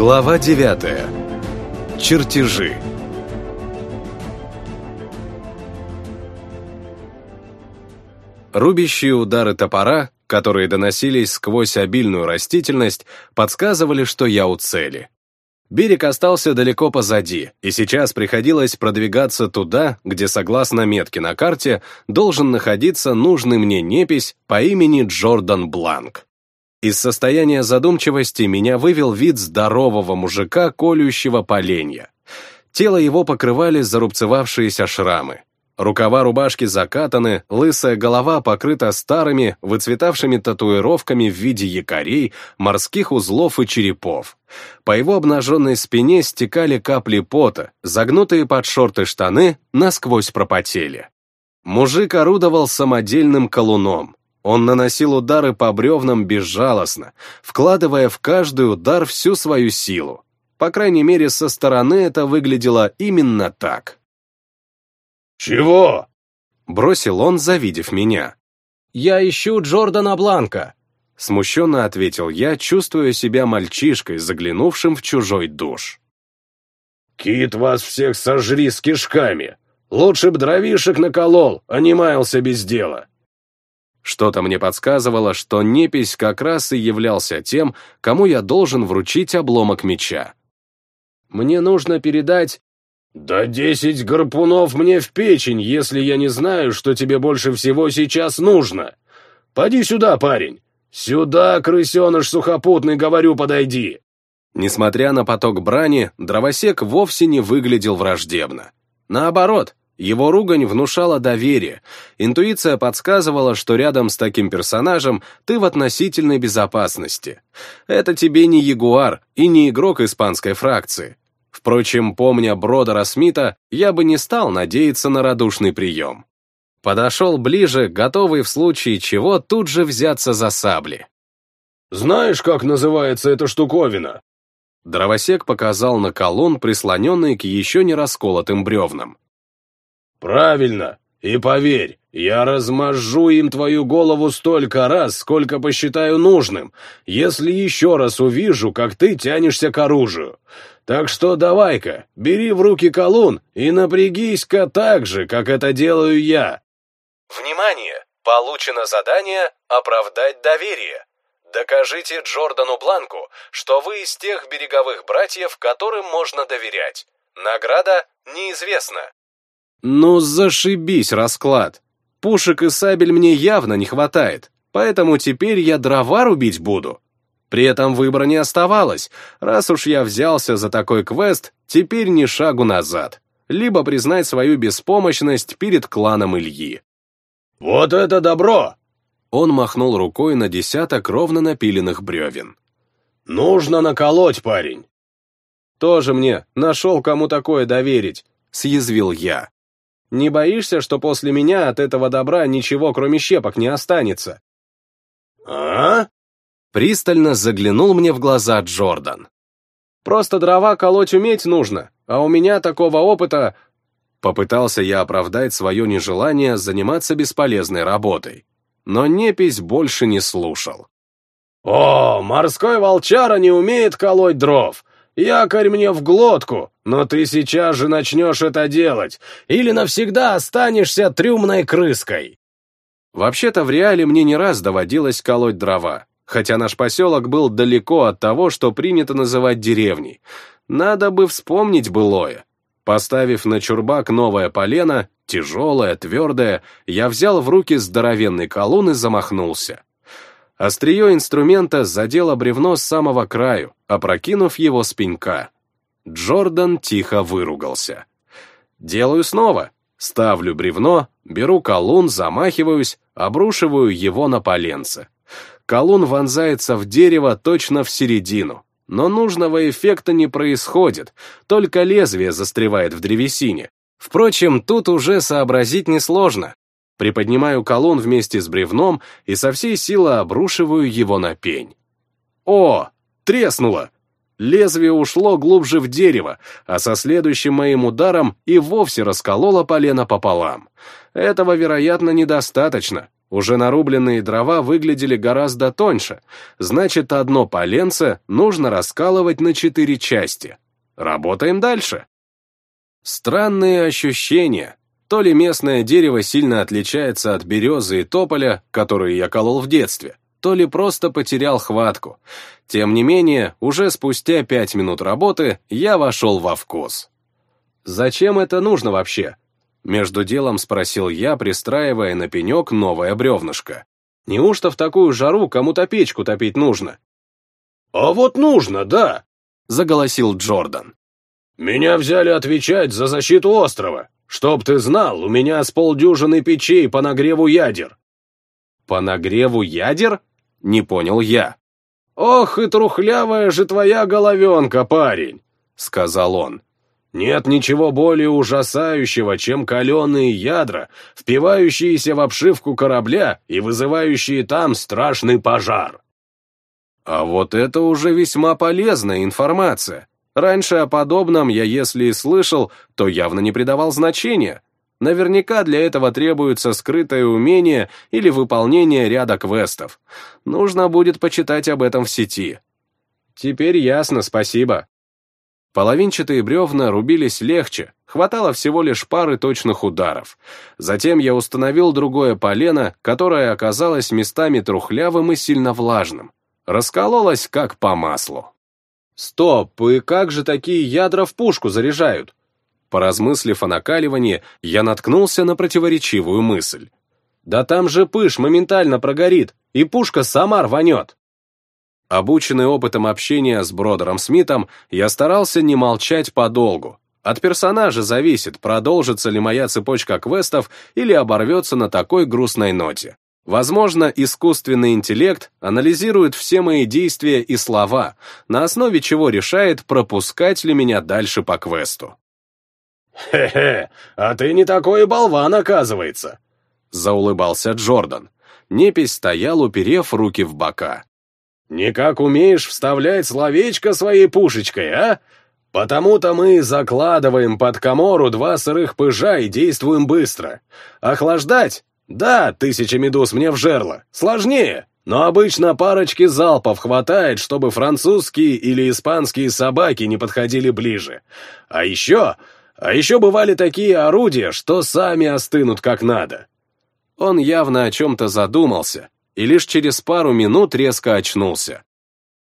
Глава 9. Чертежи. Рубящие удары топора, которые доносились сквозь обильную растительность, подсказывали, что я у цели. Берег остался далеко позади, и сейчас приходилось продвигаться туда, где, согласно метке на карте, должен находиться нужный мне непись по имени Джордан Бланк. Из состояния задумчивости меня вывел вид здорового мужика, колющего поленья. Тело его покрывали зарубцевавшиеся шрамы. Рукава рубашки закатаны, лысая голова покрыта старыми, выцветавшими татуировками в виде якорей, морских узлов и черепов. По его обнаженной спине стекали капли пота, загнутые под шорты штаны насквозь пропотели. Мужик орудовал самодельным колуном. Он наносил удары по бревнам безжалостно, вкладывая в каждый удар всю свою силу. По крайней мере, со стороны это выглядело именно так. «Чего?» — бросил он, завидев меня. «Я ищу Джордана Бланка», — смущенно ответил я, чувствуя себя мальчишкой, заглянувшим в чужой душ. «Кит вас всех сожри с кишками! Лучше б дровишек наколол, а не маялся без дела!» Что-то мне подсказывало, что непись как раз и являлся тем, кому я должен вручить обломок меча. «Мне нужно передать «Да десять гарпунов мне в печень, если я не знаю, что тебе больше всего сейчас нужно. Поди сюда, парень. Сюда, крысеныш сухопутный, говорю, подойди». Несмотря на поток брани, дровосек вовсе не выглядел враждебно. Наоборот, его ругань внушала доверие. Интуиция подсказывала, что рядом с таким персонажем ты в относительной безопасности. Это тебе не ягуар и не игрок испанской фракции. Впрочем, помня Бродера Смита, я бы не стал надеяться на радушный прием. Подошел ближе, готовый в случае чего тут же взяться за сабли. «Знаешь, как называется эта штуковина?» Дровосек показал на колонн, прислоненный к еще не расколотым бревнам. «Правильно. И поверь, я размажу им твою голову столько раз, сколько посчитаю нужным, если еще раз увижу, как ты тянешься к оружию. Так что давай-ка, бери в руки колун и напрягись-ка так же, как это делаю я. Внимание! Получено задание «Оправдать доверие». Докажите Джордану Бланку, что вы из тех береговых братьев, которым можно доверять. Награда неизвестна. Ну, зашибись, расклад. Пушек и сабель мне явно не хватает, поэтому теперь я дрова рубить буду. При этом выбора не оставалось. Раз уж я взялся за такой квест, теперь ни шагу назад. Либо признать свою беспомощность перед кланом Ильи. «Вот это добро!» Он махнул рукой на десяток ровно напиленных бревен. «Нужно наколоть, парень!» «Тоже мне, нашел кому такое доверить», — съязвил я. «Не боишься, что после меня от этого добра ничего, кроме щепок, не останется?» «А?» Пристально заглянул мне в глаза Джордан. «Просто дрова колоть уметь нужно, а у меня такого опыта...» Попытался я оправдать свое нежелание заниматься бесполезной работой. Но непись больше не слушал. «О, морской волчара не умеет колоть дров! Якорь мне в глотку, но ты сейчас же начнешь это делать, или навсегда останешься трюмной крыской!» Вообще-то в реале мне не раз доводилось колоть дрова, хотя наш поселок был далеко от того, что принято называть деревней. Надо бы вспомнить былое. Поставив на чурбак новое полено, тяжелое, твердое, я взял в руки здоровенный колун и замахнулся. Острие инструмента задело бревно с самого краю, опрокинув его с пенька. Джордан тихо выругался. Делаю снова. Ставлю бревно, беру колун, замахиваюсь, обрушиваю его на поленце. Колун вонзается в дерево точно в середину, но нужного эффекта не происходит, только лезвие застревает в древесине. Впрочем, тут уже сообразить несложно. Приподнимаю колун вместе с бревном и со всей силы обрушиваю его на пень. О, треснуло! Лезвие ушло глубже в дерево, а со следующим моим ударом и вовсе раскололо полено пополам. Этого, вероятно, недостаточно, Уже нарубленные дрова выглядели гораздо тоньше, значит, одно поленце нужно раскалывать на четыре части. Работаем дальше. Странные ощущения. То ли местное дерево сильно отличается от березы и тополя, которые я колол в детстве, то ли просто потерял хватку. Тем не менее, уже спустя пять минут работы я вошел во вкус. «Зачем это нужно вообще?» Между делом спросил я, пристраивая на пенек новое бревнышко. «Неужто в такую жару кому-то печку топить нужно?» «А вот нужно, да!» — заголосил Джордан. «Меня взяли отвечать за защиту острова. Чтоб ты знал, у меня с полдюжины печей по нагреву ядер». «По нагреву ядер?» — не понял я. «Ох и трухлявая же твоя головенка, парень!» — сказал он. Нет ничего более ужасающего, чем каленые ядра, впивающиеся в обшивку корабля и вызывающие там страшный пожар. А вот это уже весьма полезная информация. Раньше о подобном я, если и слышал, то явно не придавал значения. Наверняка для этого требуется скрытое умение или выполнение ряда квестов. Нужно будет почитать об этом в сети. Теперь ясно, спасибо. Половинчатые бревна рубились легче, хватало всего лишь пары точных ударов. Затем я установил другое полено, которое оказалось местами трухлявым и сильно влажным. Раскололось как по маслу. Стоп, и как же такие ядра в пушку заряжают? Поразмыслив о накаливании, я наткнулся на противоречивую мысль. Да там же пыш моментально прогорит, и пушка сама рванет. Обученный опытом общения с Бродером Смитом, я старался не молчать подолгу. От персонажа зависит, продолжится ли моя цепочка квестов или оборвется на такой грустной ноте. Возможно, искусственный интеллект анализирует все мои действия и слова, на основе чего решает, пропускать ли меня дальше по квесту. «Хе-хе, а ты не такой болван, оказывается!» Заулыбался Джордан. Непись стоял, уперев руки в бока. Никак умеешь вставлять словечко своей пушечкой, а? Потому-то мы закладываем под комору два сырых пыжа и действуем быстро. Охлаждать? Да, тысяча медуз мне в жерло. Сложнее. Но обычно парочки залпов хватает, чтобы французские или испанские собаки не подходили ближе. А еще... А еще бывали такие орудия, что сами остынут как надо. Он явно о чем-то задумался, и лишь через пару минут резко очнулся.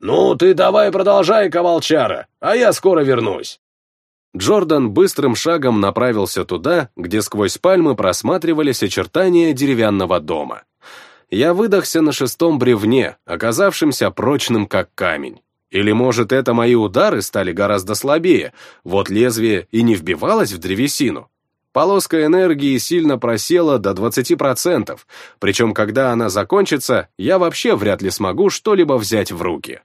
«Ну, ты давай продолжай, Ковалчара, а я скоро вернусь». Джордан быстрым шагом направился туда, где сквозь пальмы просматривались очертания деревянного дома. Я выдохся на шестом бревне, оказавшемся прочным как камень. Или, может, это мои удары стали гораздо слабее, вот лезвие и не вбивалось в древесину. Полоска энергии сильно просела до 20%, причем когда она закончится, я вообще вряд ли смогу что-либо взять в руки.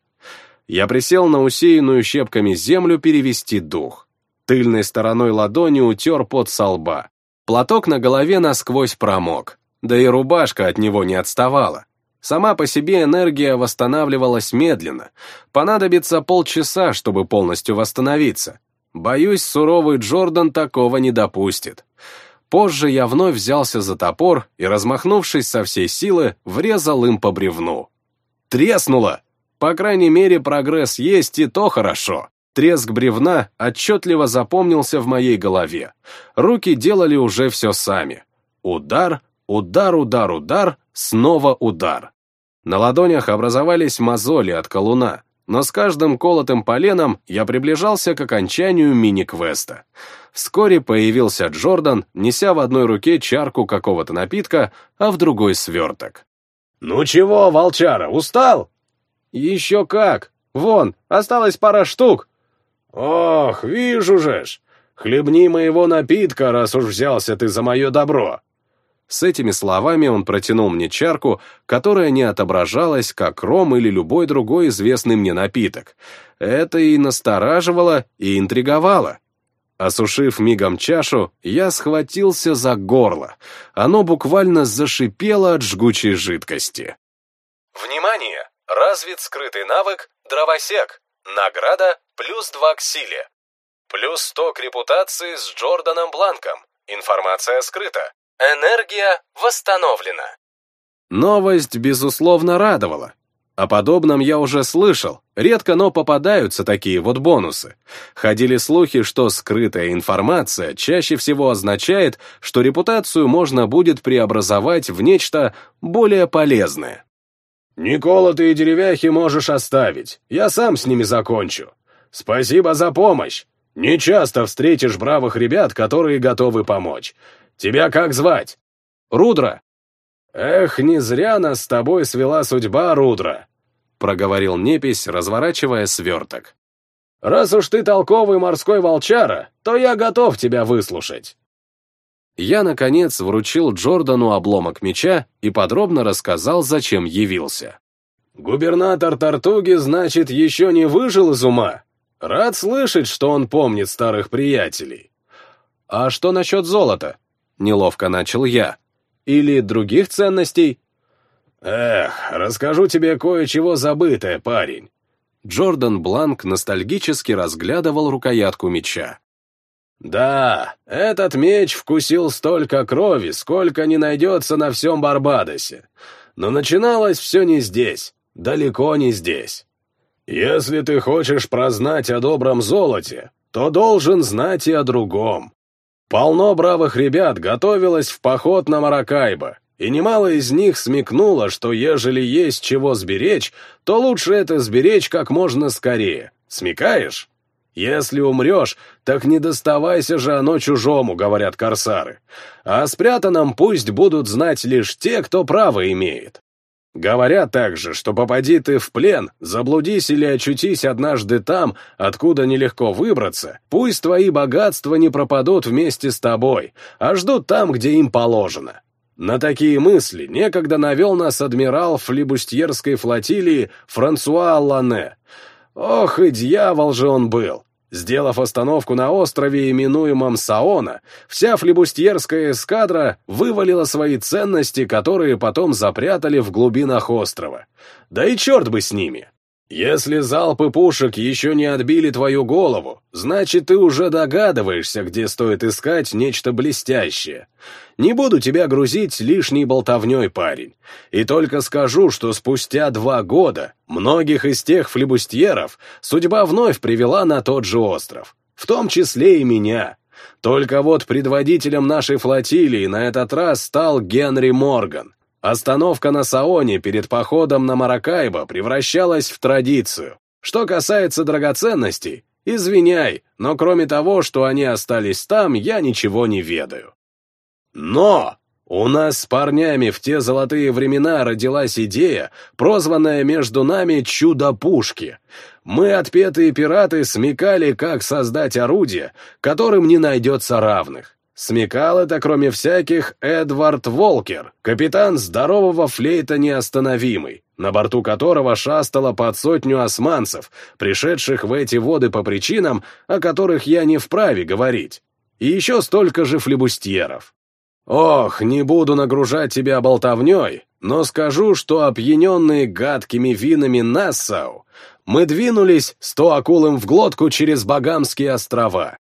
Я присел на усеянную щепками землю перевести дух. Тыльной стороной ладони утер под со лба. Платок на голове насквозь промок, да и рубашка от него не отставала. Сама по себе энергия восстанавливалась медленно. Понадобится полчаса, чтобы полностью восстановиться. Боюсь, суровый Джордан такого не допустит. Позже я вновь взялся за топор и, размахнувшись со всей силы, врезал им по бревну. Треснуло! По крайней мере, прогресс есть, и то хорошо. Треск бревна отчетливо запомнился в моей голове. Руки делали уже все сами. Удар, удар, удар, удар, снова удар. На ладонях образовались мозоли от колуна но с каждым колотым поленом я приближался к окончанию мини-квеста. Вскоре появился Джордан, неся в одной руке чарку какого-то напитка, а в другой сверток. «Ну чего, волчара, устал?» «Еще как! Вон, осталось пара штук!» «Ох, вижу же ж! Хлебни моего напитка, раз уж взялся ты за мое добро!» С этими словами он протянул мне чарку, которая не отображалась, как ром или любой другой известный мне напиток. Это и настораживало, и интриговало. Осушив мигом чашу, я схватился за горло. Оно буквально зашипело от жгучей жидкости. Внимание! Развит скрытый навык «Дровосек». Награда плюс 2 к силе. Плюс 100 к репутации с Джорданом Бланком. Информация скрыта. Энергия восстановлена. Новость, безусловно, радовала. О подобном я уже слышал, редко, но попадаются такие вот бонусы. Ходили слухи, что скрытая информация чаще всего означает, что репутацию можно будет преобразовать в нечто более полезное. «Никола, ты и деревяхи можешь оставить, я сам с ними закончу. Спасибо за помощь. Не часто встретишь бравых ребят, которые готовы помочь. Тебя как звать?» «Рудра». «Эх, не зря нас с тобой свела судьба, Рудра проговорил Непись, разворачивая сверток. «Раз уж ты толковый морской волчара, то я готов тебя выслушать». Я, наконец, вручил Джордану обломок меча и подробно рассказал, зачем явился. «Губернатор Тартуги, значит, еще не выжил из ума? Рад слышать, что он помнит старых приятелей». «А что насчет золота?» — неловко начал я. «Или других ценностей?» «Эх, расскажу тебе кое-чего забытое, парень». Джордан Бланк ностальгически разглядывал рукоятку меча. «Да, этот меч вкусил столько крови, сколько не найдется на всем Барбадосе. Но начиналось все не здесь, далеко не здесь. Если ты хочешь прознать о добром золоте, то должен знать и о другом. Полно бравых ребят готовилось в поход на Маракайбо, и немало из них смекнуло, что ежели есть чего сберечь, то лучше это сберечь как можно скорее. Смекаешь? Если умрешь, так не доставайся же оно чужому, говорят корсары. А о спрятанном пусть будут знать лишь те, кто право имеет. Говорят также, что попади ты в плен, заблудись или очутись однажды там, откуда нелегко выбраться, пусть твои богатства не пропадут вместе с тобой, а ждут там, где им положено. На такие мысли некогда навел нас адмирал флибустьерской флотилии Франсуа Лане. Ох и дьявол же он был! Сделав остановку на острове, именуемом Саона, вся флибустьерская эскадра вывалила свои ценности, которые потом запрятали в глубинах острова. Да и черт бы с ними! Если залпы пушек еще не отбили твою голову, значит, ты уже догадываешься, где стоит искать нечто блестящее. Не буду тебя грузить лишней болтовней, парень. И только скажу, что спустя два года многих из тех флебустьеров судьба вновь привела на тот же остров. В том числе и меня. Только вот предводителем нашей флотилии на этот раз стал Генри Морган. Остановка на Саоне перед походом на Маракайбо превращалась в традицию. Что касается драгоценностей, извиняй, но кроме того, что они остались там, я ничего не ведаю. Но у нас с парнями в те золотые времена родилась идея, прозванная между нами «чудо-пушки». Мы, отпетые пираты, смекали, как создать орудие, которым не найдется равных. Смекал это, кроме всяких, Эдвард Волкер, капитан здорового флейта неостановимый, на борту которого шастало под сотню османцев, пришедших в эти воды по причинам, о которых я не вправе говорить. И еще столько же флебустьеров. Ох, не буду нагружать тебя болтовней, но скажу, что опьяненные гадкими винами Нассау, мы двинулись сто акулам в глотку через Багамские острова.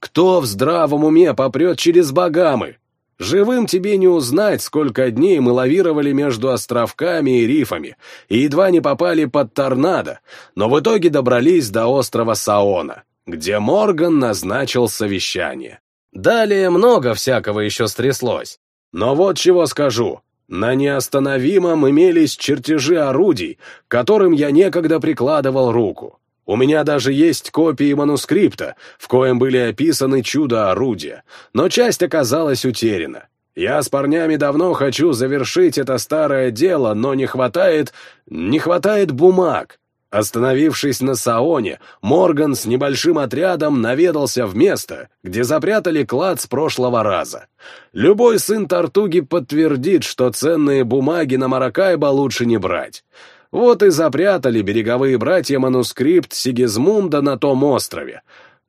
Кто в здравом уме попрет через Багамы? Живым тебе не узнать, сколько дней мы лавировали между островками и рифами, и едва не попали под торнадо, но в итоге добрались до острова Саона, где Морган назначил совещание. Далее много всякого еще стряслось. Но вот чего скажу. На неостановимом имелись чертежи орудий, которым я некогда прикладывал руку. У меня даже есть копии манускрипта, в коем были описаны чудо-орудия, но часть оказалась утеряна. Я с парнями давно хочу завершить это старое дело, но не хватает... не хватает бумаг. Остановившись на Саоне, Морган с небольшим отрядом наведался в место, где запрятали клад с прошлого раза. Любой сын Тартуги подтвердит, что ценные бумаги на Маракайбо лучше не брать. Вот и запрятали береговые братья манускрипт Сигизмунда на том острове.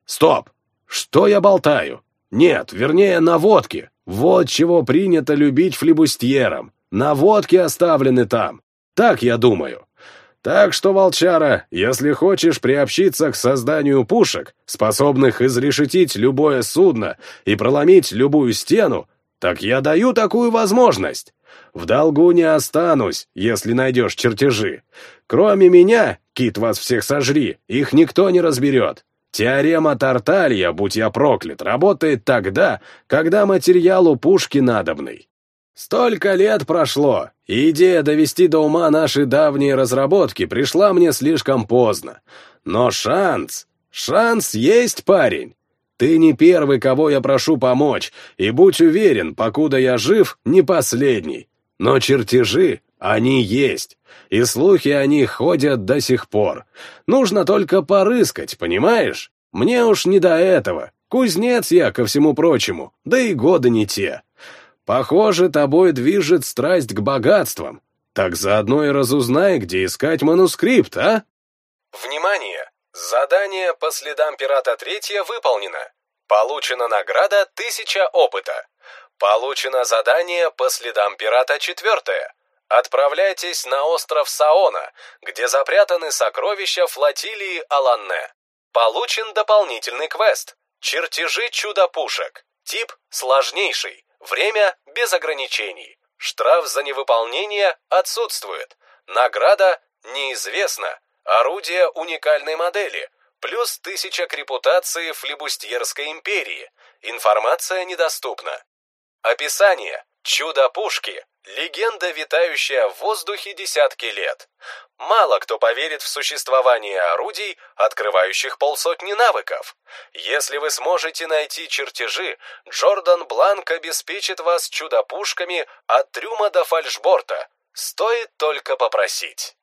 Стоп! Что я болтаю? Нет, вернее, наводки. Вот чего принято любить флибустьерам. Наводки оставлены там. Так я думаю. Так что, волчара, если хочешь приобщиться к созданию пушек, способных изрешетить любое судно и проломить любую стену, так я даю такую возможность. В долгу не останусь, если найдешь чертежи. Кроме меня, кит вас всех сожри, их никто не разберет. Теорема Тарталья, будь я проклят, работает тогда, когда материал у пушки надобный. Столько лет прошло, и идея довести до ума наши давние разработки пришла мне слишком поздно. Но шанс, шанс есть, парень. Ты не первый, кого я прошу помочь, и будь уверен, покуда я жив, не последний. Но чертежи, они есть, и слухи о них ходят до сих пор. Нужно только порыскать, понимаешь? Мне уж не до этого. Кузнец я, ко всему прочему, да и годы не те. Похоже, тобой движет страсть к богатствам. Так заодно и разузнай, где искать манускрипт, а? Внимание! Задание по следам пирата третье выполнено. Получена награда тысяча опыта. Получено задание по следам пирата четвертое. Отправляйтесь на остров Саона, где запрятаны сокровища флотилии Аланне. Получен дополнительный квест. Чертежи чудо-пушек. Тип сложнейший. Время без ограничений. Штраф за невыполнение отсутствует. Награда неизвестна. Орудие уникальной модели. Плюс тысяча к репутации флебустьерской империи. Информация недоступна. Описание. Чудо-пушки. Легенда, витающая в воздухе десятки лет. Мало кто поверит в существование орудий, открывающих полсотни навыков. Если вы сможете найти чертежи, Джордан Бланк обеспечит вас чудо-пушками от трюма до фальшборта. Стоит только попросить.